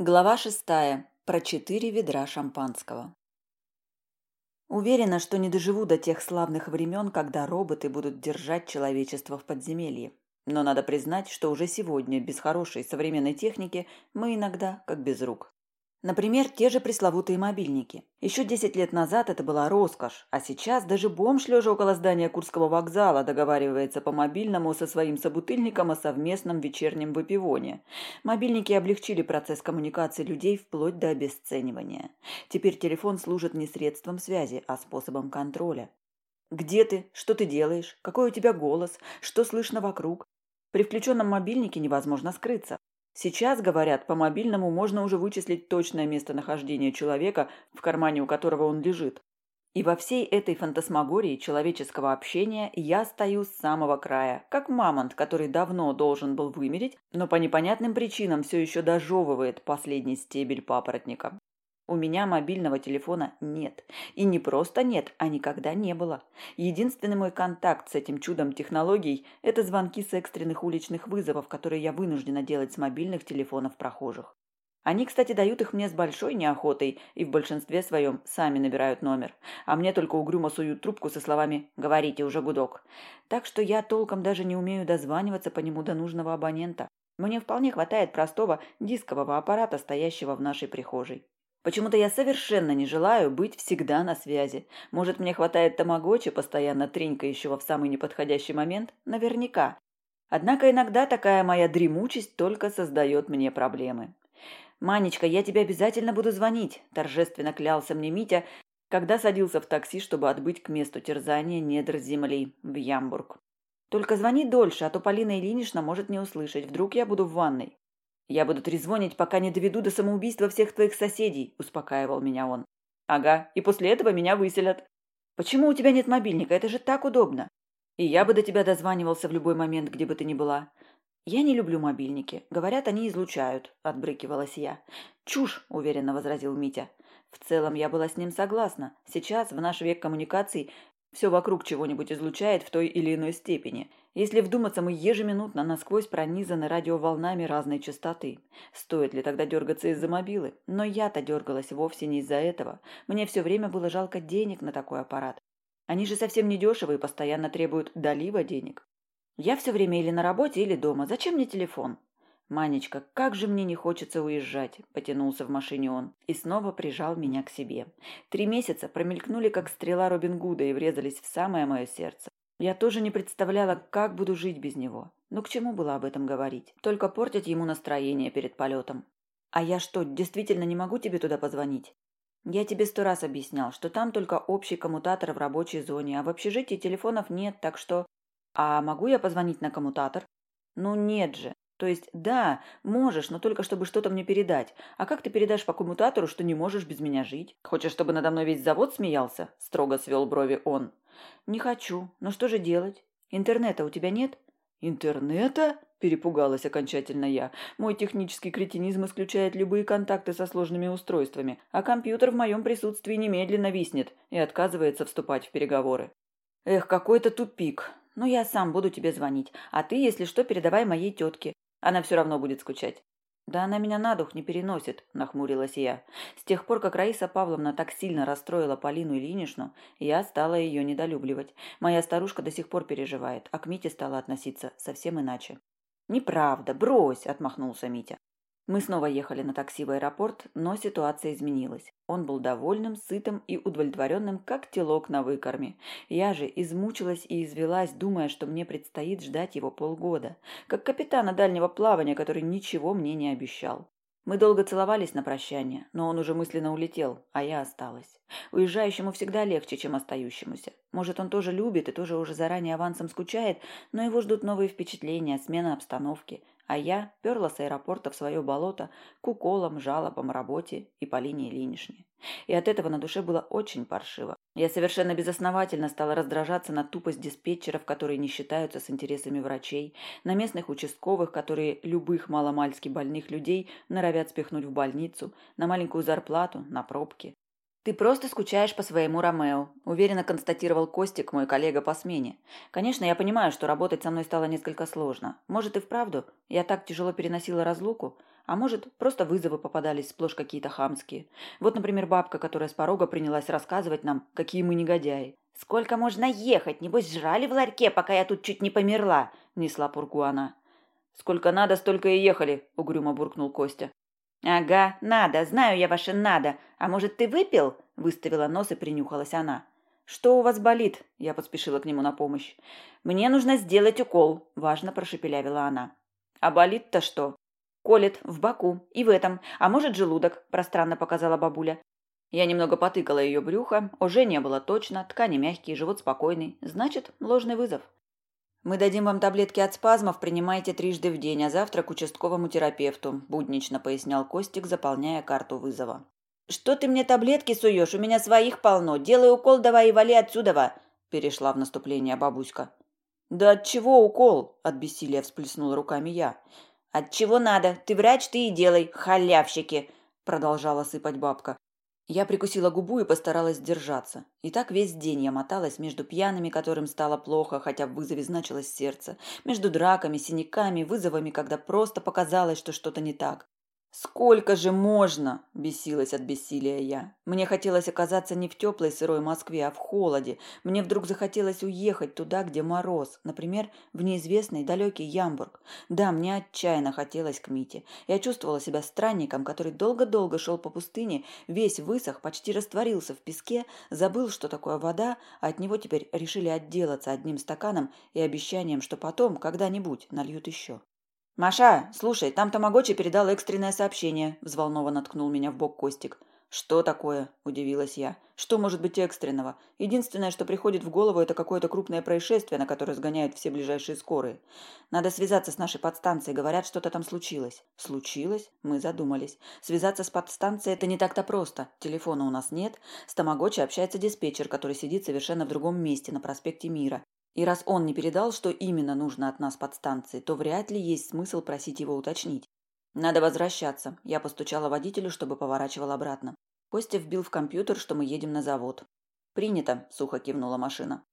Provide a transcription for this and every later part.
Глава шестая. Про четыре ведра шампанского. Уверена, что не доживу до тех славных времен, когда роботы будут держать человечество в подземелье. Но надо признать, что уже сегодня, без хорошей современной техники, мы иногда как без рук. Например, те же пресловутые мобильники. Еще 10 лет назад это была роскошь, а сейчас даже бомж, лежа около здания Курского вокзала, договаривается по мобильному со своим собутыльником о совместном вечернем выпивоне. Мобильники облегчили процесс коммуникации людей вплоть до обесценивания. Теперь телефон служит не средством связи, а способом контроля. Где ты? Что ты делаешь? Какой у тебя голос? Что слышно вокруг? При включенном мобильнике невозможно скрыться. Сейчас, говорят, по мобильному можно уже вычислить точное местонахождение человека, в кармане у которого он лежит. И во всей этой фантасмагории человеческого общения я стою с самого края, как мамонт, который давно должен был вымереть, но по непонятным причинам все еще дожевывает последний стебель папоротника. У меня мобильного телефона нет. И не просто нет, а никогда не было. Единственный мой контакт с этим чудом технологий – это звонки с экстренных уличных вызовов, которые я вынуждена делать с мобильных телефонов прохожих. Они, кстати, дают их мне с большой неохотой и в большинстве своем сами набирают номер. А мне только угрюмо суют трубку со словами «говорите уже гудок». Так что я толком даже не умею дозваниваться по нему до нужного абонента. Мне вполне хватает простого дискового аппарата, стоящего в нашей прихожей. Почему-то я совершенно не желаю быть всегда на связи. Может, мне хватает тамагочи, постоянно тренькающего в самый неподходящий момент? Наверняка. Однако иногда такая моя дремучесть только создает мне проблемы. «Манечка, я тебе обязательно буду звонить», – торжественно клялся мне Митя, когда садился в такси, чтобы отбыть к месту терзания недр земли в Ямбург. «Только звони дольше, а то Полина Ильинична может не услышать. Вдруг я буду в ванной». «Я буду трезвонить, пока не доведу до самоубийства всех твоих соседей», – успокаивал меня он. «Ага, и после этого меня выселят». «Почему у тебя нет мобильника? Это же так удобно». «И я бы до тебя дозванивался в любой момент, где бы ты ни была». «Я не люблю мобильники. Говорят, они излучают», – отбрыкивалась я. «Чушь», – уверенно возразил Митя. В целом я была с ним согласна. Сейчас, в наш век коммуникаций, все вокруг чего-нибудь излучает в той или иной степени – если вдуматься, мы ежеминутно насквозь пронизаны радиоволнами разной частоты. Стоит ли тогда дергаться из-за мобилы? Но я-то дергалась вовсе не из-за этого. Мне все время было жалко денег на такой аппарат. Они же совсем не дешевые и постоянно требуют долива денег. Я все время или на работе, или дома. Зачем мне телефон? «Манечка, как же мне не хочется уезжать!» – потянулся в машине он и снова прижал меня к себе. Три месяца промелькнули, как стрела Робин Гуда, и врезались в самое мое сердце. Я тоже не представляла, как буду жить без него. Но к чему было об этом говорить? Только портить ему настроение перед полетом. А я что, действительно не могу тебе туда позвонить? Я тебе сто раз объяснял, что там только общий коммутатор в рабочей зоне, а в общежитии телефонов нет, так что... А могу я позвонить на коммутатор? Ну нет же. То есть, да, можешь, но только чтобы что-то мне передать. А как ты передашь по коммутатору, что не можешь без меня жить? Хочешь, чтобы надо мной весь завод смеялся? Строго свел брови он. «Не хочу. Но что же делать? Интернета у тебя нет?» «Интернета?» – перепугалась окончательно я. «Мой технический кретинизм исключает любые контакты со сложными устройствами, а компьютер в моем присутствии немедленно виснет и отказывается вступать в переговоры». «Эх, какой-то тупик. Ну, я сам буду тебе звонить, а ты, если что, передавай моей тетке. Она все равно будет скучать». «Да она меня на дух не переносит», – нахмурилась я. С тех пор, как Раиса Павловна так сильно расстроила Полину Ильиничну, я стала ее недолюбливать. Моя старушка до сих пор переживает, а к Мите стала относиться совсем иначе. «Неправда, брось!» – отмахнулся Митя. Мы снова ехали на такси в аэропорт, но ситуация изменилась. Он был довольным, сытым и удовлетворенным, как телок на выкорме. Я же измучилась и извелась, думая, что мне предстоит ждать его полгода, как капитана дальнего плавания, который ничего мне не обещал. Мы долго целовались на прощание, но он уже мысленно улетел, а я осталась. Уезжающему всегда легче, чем остающемуся. Может, он тоже любит и тоже уже заранее авансом скучает, но его ждут новые впечатления, смена обстановки – а я перла с аэропорта в свое болото к уколам, жалобам, работе и по линии Ильиничне. И от этого на душе было очень паршиво. Я совершенно безосновательно стала раздражаться на тупость диспетчеров, которые не считаются с интересами врачей, на местных участковых, которые любых маломальски больных людей норовят спихнуть в больницу, на маленькую зарплату, на пробки. «Ты просто скучаешь по своему Ромео», – уверенно констатировал Костик, мой коллега по смене. «Конечно, я понимаю, что работать со мной стало несколько сложно. Может, и вправду я так тяжело переносила разлуку, а может, просто вызовы попадались сплошь какие-то хамские. Вот, например, бабка, которая с порога принялась рассказывать нам, какие мы негодяи. «Сколько можно ехать? Небось, жрали в ларьке, пока я тут чуть не померла», – несла пургу она. «Сколько надо, столько и ехали», – угрюмо буркнул Костя. «Ага, надо, знаю я ваше надо. А может, ты выпил?» – выставила нос и принюхалась она. «Что у вас болит?» – я поспешила к нему на помощь. «Мне нужно сделать укол», – важно прошепелявила она. «А болит-то что?» «Колет в боку и в этом, а может, желудок», – пространно показала бабуля. Я немного потыкала ее брюхо, уже не было точно, ткани мягкие, живот спокойный. Значит, ложный вызов. «Мы дадим вам таблетки от спазмов, принимайте трижды в день, а завтра к участковому терапевту», – буднично пояснял Костик, заполняя карту вызова. «Что ты мне таблетки суешь? У меня своих полно. Делай укол давай и вали отсюда!» – перешла в наступление бабуська. «Да от чего укол?» – от бессилия всплеснула руками я. «От чего надо? Ты врач, ты и делай, халявщики!» – продолжала сыпать бабка. Я прикусила губу и постаралась держаться. И так весь день я моталась между пьяными, которым стало плохо, хотя в вызове значилось сердце, между драками, синяками, вызовами, когда просто показалось, что что-то не так. «Сколько же можно?» – бесилась от бессилия я. Мне хотелось оказаться не в теплой сырой Москве, а в холоде. Мне вдруг захотелось уехать туда, где мороз. Например, в неизвестный далекий Ямбург. Да, мне отчаянно хотелось к Мите. Я чувствовала себя странником, который долго-долго шел по пустыне, весь высох, почти растворился в песке, забыл, что такое вода, а от него теперь решили отделаться одним стаканом и обещанием, что потом, когда-нибудь, нальют еще. «Маша, слушай, там Тамагочи передал экстренное сообщение», – взволнованно ткнул меня в бок Костик. «Что такое?» – удивилась я. «Что может быть экстренного? Единственное, что приходит в голову, это какое-то крупное происшествие, на которое сгоняют все ближайшие скорые. Надо связаться с нашей подстанцией, говорят, что-то там случилось». «Случилось?» – мы задумались. «Связаться с подстанцией – это не так-то просто. Телефона у нас нет. С Тамагочи общается диспетчер, который сидит совершенно в другом месте, на проспекте Мира. И раз он не передал, что именно нужно от нас под станцией, то вряд ли есть смысл просить его уточнить. Надо возвращаться. Я постучала водителю, чтобы поворачивал обратно. Костя вбил в компьютер, что мы едем на завод. «Принято», – сухо кивнула машина.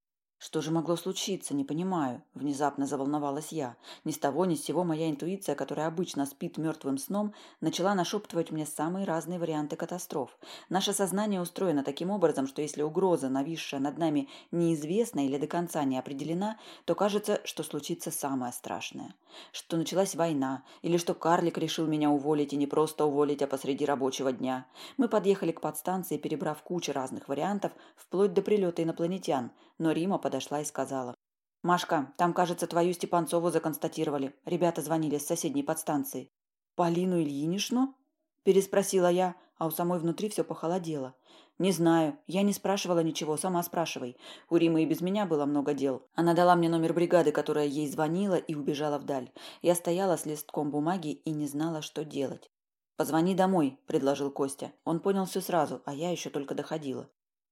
Что же могло случиться, не понимаю. Внезапно заволновалась я. Ни с того, ни с сего моя интуиция, которая обычно спит мертвым сном, начала нашептывать мне самые разные варианты катастроф. Наше сознание устроено таким образом, что если угроза, нависшая над нами, неизвестна или до конца не определена, то кажется, что случится самое страшное. Что началась война, или что карлик решил меня уволить и не просто уволить, а посреди рабочего дня. Мы подъехали к подстанции, перебрав кучу разных вариантов, вплоть до прилета инопланетян, но Рима подошла и сказала. «Машка, там, кажется, твою Степанцову законстатировали. Ребята звонили с соседней подстанции». «Полину Ильинишну?» – переспросила я, а у самой внутри все похолодело. «Не знаю. Я не спрашивала ничего. Сама спрашивай. У Римы и без меня было много дел. Она дала мне номер бригады, которая ей звонила, и убежала вдаль. Я стояла с листком бумаги и не знала, что делать. «Позвони домой», – предложил Костя. Он понял все сразу, а я еще только доходила.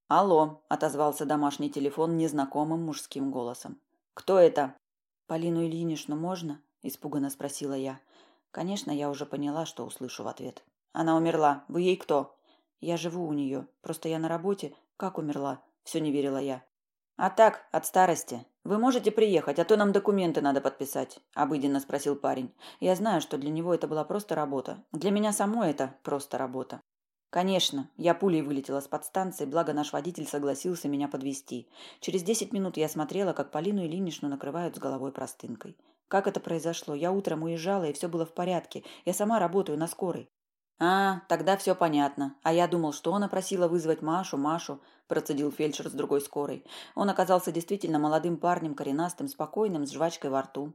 «Алло», – отозвался домашний телефон незнакомым мужским голосом. «Кто это?» «Полину Ильиничну можно?» – испуганно спросила я. Конечно, я уже поняла, что услышу в ответ. «Она умерла. Вы ей кто?» «Я живу у нее. Просто я на работе. Как умерла?» – все не верила я. «А так, от старости. Вы можете приехать, а то нам документы надо подписать», – обыденно спросил парень. «Я знаю, что для него это была просто работа. Для меня самой это просто работа. Конечно, я пулей вылетела с подстанции, благо наш водитель согласился меня подвести. Через десять минут я смотрела, как Полину Ильиничну накрывают с головой простынкой. Как это произошло? Я утром уезжала, и все было в порядке. Я сама работаю на скорой. А, тогда все понятно. А я думал, что она просила вызвать Машу, Машу, процедил фельдшер с другой скорой. Он оказался действительно молодым парнем, коренастым, спокойным, с жвачкой во рту.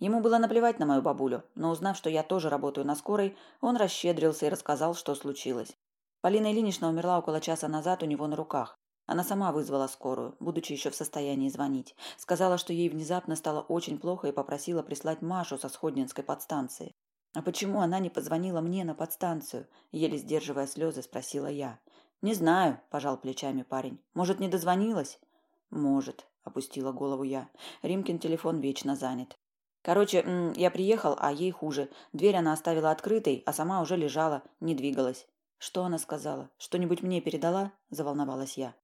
Ему было наплевать на мою бабулю, но узнав, что я тоже работаю на скорой, он расщедрился и рассказал, что случилось. Полина Ильинична умерла около часа назад у него на руках. Она сама вызвала скорую, будучи еще в состоянии звонить. Сказала, что ей внезапно стало очень плохо и попросила прислать Машу со Сходнинской подстанции. «А почему она не позвонила мне на подстанцию?» Еле сдерживая слезы, спросила я. «Не знаю», – пожал плечами парень. «Может, не дозвонилась?» «Может», – опустила голову я. Римкин телефон вечно занят. Короче, я приехал, а ей хуже. Дверь она оставила открытой, а сама уже лежала, не двигалась. Что она сказала? Что-нибудь мне передала? Заволновалась я.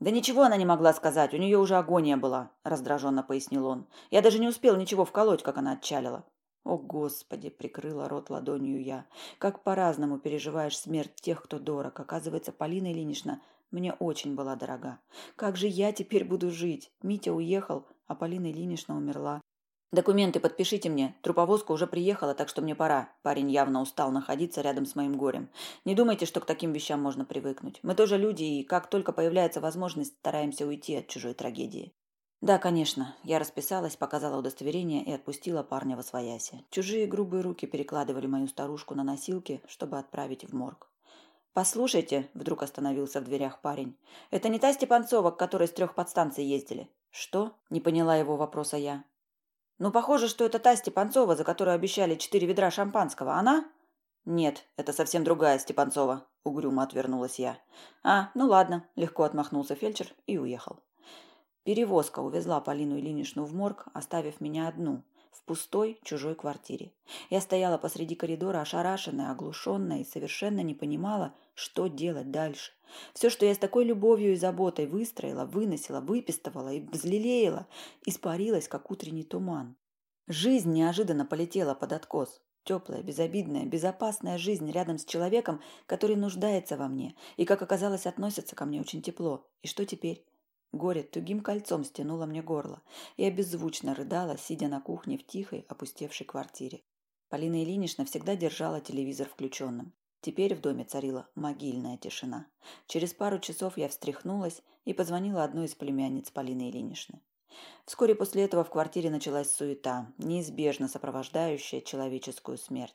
«Да ничего она не могла сказать, у нее уже агония была», – раздраженно пояснил он. «Я даже не успел ничего вколоть, как она отчалила». «О, Господи!» – прикрыла рот ладонью я. «Как по-разному переживаешь смерть тех, кто дорог. Оказывается, Полина Ильинична мне очень была дорога. Как же я теперь буду жить? Митя уехал, а Полина Ильинична умерла. «Документы подпишите мне. Труповозка уже приехала, так что мне пора». Парень явно устал находиться рядом с моим горем. «Не думайте, что к таким вещам можно привыкнуть. Мы тоже люди, и как только появляется возможность, стараемся уйти от чужой трагедии». «Да, конечно». Я расписалась, показала удостоверение и отпустила парня во свояси. Чужие грубые руки перекладывали мою старушку на носилки, чтобы отправить в морг. «Послушайте», — вдруг остановился в дверях парень, — «это не та Степанцова, к которой с трех подстанций ездили?» «Что?» — не поняла его вопроса я. «Ну, похоже, что это та Степанцова, за которую обещали четыре ведра шампанского. Она?» «Нет, это совсем другая Степанцова», — угрюмо отвернулась я. «А, ну ладно», — легко отмахнулся фельдшер и уехал. Перевозка увезла Полину Ильиничну в морг, оставив меня одну, в пустой чужой квартире. Я стояла посреди коридора, ошарашенная, оглушенная и совершенно не понимала, что делать дальше. Все, что я с такой любовью и заботой выстроила, выносила, выпистывала и взлелеяла, испарилось, как утренний туман. Жизнь неожиданно полетела под откос. Теплая, безобидная, безопасная жизнь рядом с человеком, который нуждается во мне и, как оказалось, относится ко мне очень тепло. И что теперь? Горе тугим кольцом стянуло мне горло. Я беззвучно рыдала, сидя на кухне в тихой, опустевшей квартире. Полина Ильинична всегда держала телевизор включенным. Теперь в доме царила могильная тишина. Через пару часов я встряхнулась и позвонила одной из племянниц Полины Ильиничны. Вскоре после этого в квартире началась суета, неизбежно сопровождающая человеческую смерть.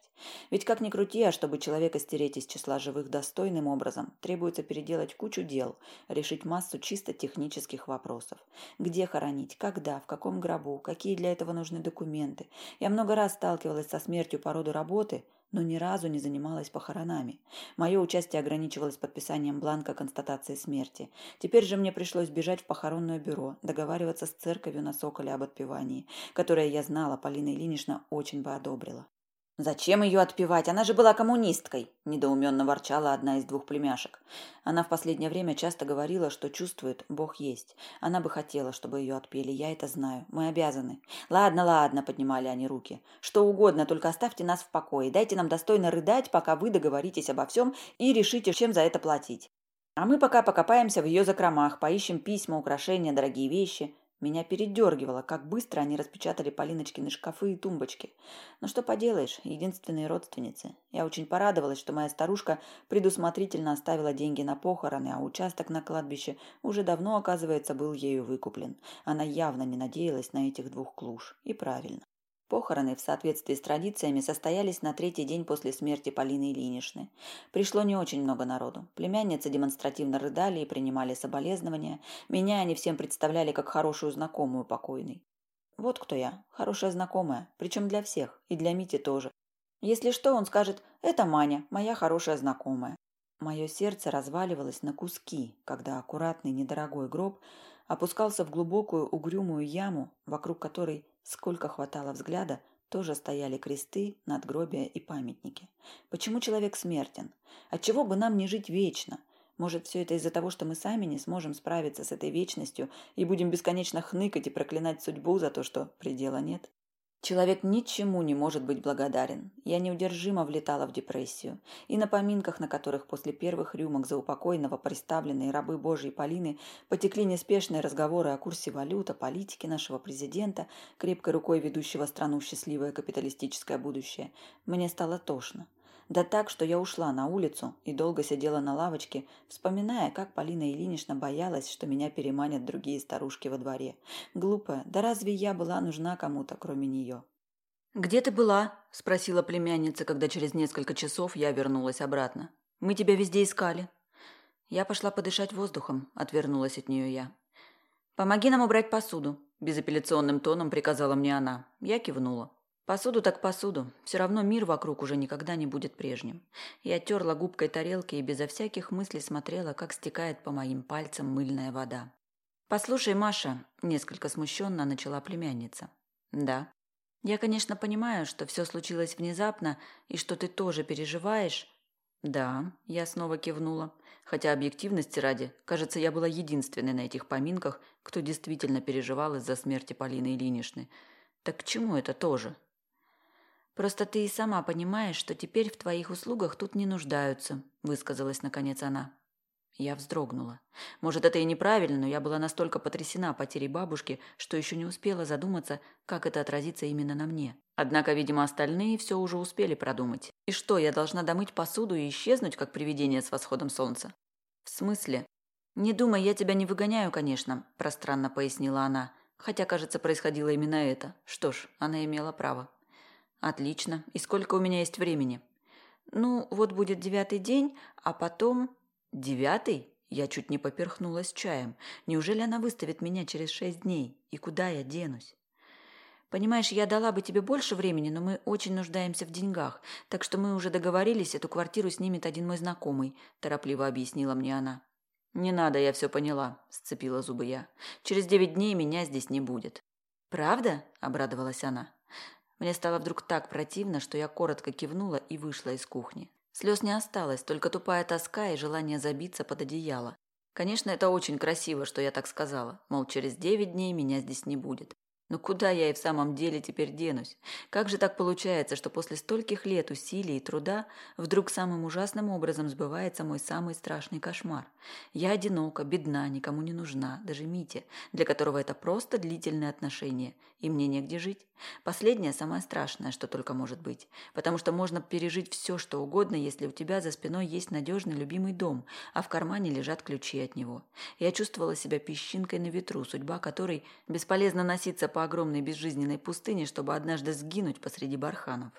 Ведь как ни крути, а чтобы человека стереть из числа живых достойным образом, требуется переделать кучу дел, решить массу чисто технических вопросов. Где хоронить, когда, в каком гробу, какие для этого нужны документы. Я много раз сталкивалась со смертью по роду работы – но ни разу не занималась похоронами. Мое участие ограничивалось подписанием бланка констатации смерти. Теперь же мне пришлось бежать в похоронное бюро, договариваться с церковью на Соколе об отпевании, которое я знала, Полина Ильинична очень бы одобрила. «Зачем ее отпевать? Она же была коммунисткой!» – недоуменно ворчала одна из двух племяшек. Она в последнее время часто говорила, что чувствует, Бог есть. Она бы хотела, чтобы ее отпели, я это знаю. Мы обязаны. «Ладно, ладно», – поднимали они руки. «Что угодно, только оставьте нас в покое. Дайте нам достойно рыдать, пока вы договоритесь обо всем и решите, чем за это платить. А мы пока покопаемся в ее закромах, поищем письма, украшения, дорогие вещи. Меня передергивало, как быстро они распечатали Полиночкины шкафы и тумбочки. Но что поделаешь, единственные родственницы. Я очень порадовалась, что моя старушка предусмотрительно оставила деньги на похороны, а участок на кладбище уже давно, оказывается, был ею выкуплен. Она явно не надеялась на этих двух клуш. И правильно. Похороны в соответствии с традициями состоялись на третий день после смерти Полины Ильиничны. Пришло не очень много народу. Племянницы демонстративно рыдали и принимали соболезнования. Меня они всем представляли как хорошую знакомую покойной. Вот кто я. Хорошая знакомая. Причем для всех. И для Мити тоже. Если что, он скажет «Это Маня, моя хорошая знакомая». Мое сердце разваливалось на куски, когда аккуратный недорогой гроб опускался в глубокую угрюмую яму, вокруг которой Сколько хватало взгляда, тоже стояли кресты, надгробия и памятники. Почему человек смертен? Отчего бы нам не жить вечно? Может, все это из-за того, что мы сами не сможем справиться с этой вечностью и будем бесконечно хныкать и проклинать судьбу за то, что предела нет? Человек ничему не может быть благодарен. Я неудержимо влетала в депрессию. И на поминках, на которых после первых рюмок за упокойного представленные рабы Божьей Полины потекли неспешные разговоры о курсе валют, о политике нашего президента, крепкой рукой ведущего страну в счастливое капиталистическое будущее, мне стало тошно. Да так, что я ушла на улицу и долго сидела на лавочке, вспоминая, как Полина Ильинична боялась, что меня переманят другие старушки во дворе. Глупая, да разве я была нужна кому-то, кроме нее? «Где ты была?» – спросила племянница, когда через несколько часов я вернулась обратно. «Мы тебя везде искали». Я пошла подышать воздухом, отвернулась от нее я. «Помоги нам убрать посуду», – безапелляционным тоном приказала мне она. Я кивнула. Посуду так посуду. Все равно мир вокруг уже никогда не будет прежним. Я терла губкой тарелки и безо всяких мыслей смотрела, как стекает по моим пальцам мыльная вода. «Послушай, Маша», – несколько смущенно начала племянница. «Да». «Я, конечно, понимаю, что все случилось внезапно и что ты тоже переживаешь». Да, я снова кивнула. Хотя объективности ради, кажется, я была единственной на этих поминках, кто действительно переживал из-за смерти Полины Ильиничны. Так к чему это тоже? Просто ты и сама понимаешь, что теперь в твоих услугах тут не нуждаются, высказалась наконец она. Я вздрогнула. Может, это и неправильно, но я была настолько потрясена потерей бабушки, что еще не успела задуматься, как это отразится именно на мне. Однако, видимо, остальные все уже успели продумать. И что, я должна домыть посуду и исчезнуть, как привидение с восходом солнца? В смысле? Не думай, я тебя не выгоняю, конечно, пространно пояснила она. Хотя, кажется, происходило именно это. Что ж, она имела право. Отлично. И сколько у меня есть времени? Ну, вот будет девятый день, а потом... Девятый? Я чуть не поперхнулась чаем. Неужели она выставит меня через шесть дней? И куда я денусь? Понимаешь, я дала бы тебе больше времени, но мы очень нуждаемся в деньгах, так что мы уже договорились, эту квартиру снимет один мой знакомый, торопливо объяснила мне она. Не надо, я все поняла, сцепила зубы я. Через девять дней меня здесь не будет. Правда? обрадовалась она. Мне стало вдруг так противно, что я коротко кивнула и вышла из кухни. Слез не осталось, только тупая тоска и желание забиться под одеяло. Конечно, это очень красиво, что я так сказала, мол, через девять дней меня здесь не будет. Но куда я и в самом деле теперь денусь? Как же так получается, что после стольких лет усилий и труда вдруг самым ужасным образом сбывается мой самый страшный кошмар? Я одинока, бедна, никому не нужна, даже Мите, для которого это просто длительные отношения, и мне негде жить. Последнее самое страшное, что только может быть, потому что можно пережить все, что угодно, если у тебя за спиной есть надежный любимый дом, а в кармане лежат ключи от него. Я чувствовала себя песчинкой на ветру, судьба которой бесполезно носиться по огромной безжизненной пустыне, чтобы однажды сгинуть посреди барханов.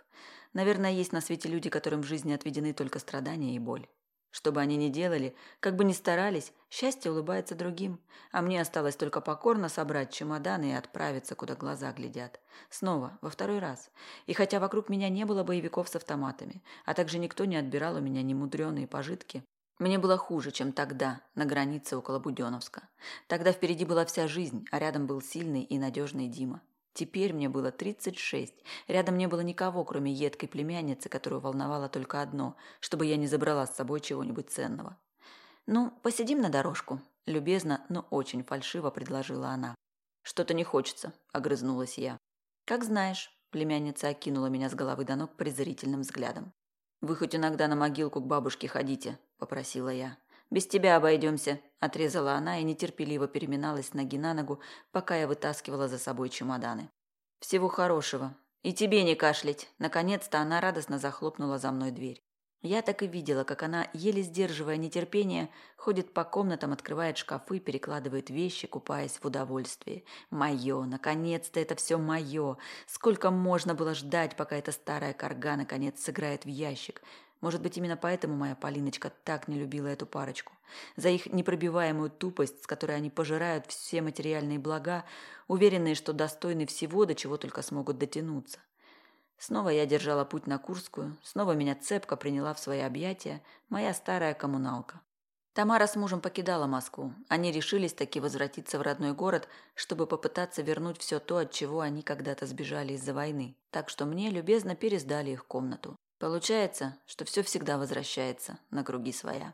Наверное, есть на свете люди, которым в жизни отведены только страдания и боль. Что бы они ни делали, как бы ни старались, счастье улыбается другим, а мне осталось только покорно собрать чемоданы и отправиться, куда глаза глядят. Снова, во второй раз. И хотя вокруг меня не было боевиков с автоматами, а также никто не отбирал у меня немудреные пожитки, мне было хуже, чем тогда, на границе около Буденновска. Тогда впереди была вся жизнь, а рядом был сильный и надежный Дима. Теперь мне было 36. Рядом не было никого, кроме едкой племянницы, которую волновало только одно, чтобы я не забрала с собой чего-нибудь ценного. «Ну, посидим на дорожку», – любезно, но очень фальшиво предложила она. «Что-то не хочется», – огрызнулась я. «Как знаешь», – племянница окинула меня с головы до ног презрительным взглядом. «Вы хоть иногда на могилку к бабушке ходите», – попросила я. «Без тебя обойдемся», – отрезала она и нетерпеливо переминалась ноги на ногу, пока я вытаскивала за собой чемоданы. «Всего хорошего. И тебе не кашлять!» Наконец-то она радостно захлопнула за мной дверь. Я так и видела, как она, еле сдерживая нетерпение, ходит по комнатам, открывает шкафы, перекладывает вещи, купаясь в удовольствии. Мое, наконец-то это все мое. Сколько можно было ждать, пока эта старая корга наконец сыграет в ящик? Может быть, именно поэтому моя Полиночка так не любила эту парочку. За их непробиваемую тупость, с которой они пожирают все материальные блага, уверенные, что достойны всего, до чего только смогут дотянуться. Снова я держала путь на Курскую, снова меня цепко приняла в свои объятия моя старая коммуналка. Тамара с мужем покидала Москву. Они решились таки возвратиться в родной город, чтобы попытаться вернуть все то, от чего они когда-то сбежали из-за войны. Так что мне любезно пересдали их комнату. Получается, что все всегда возвращается на круги своя.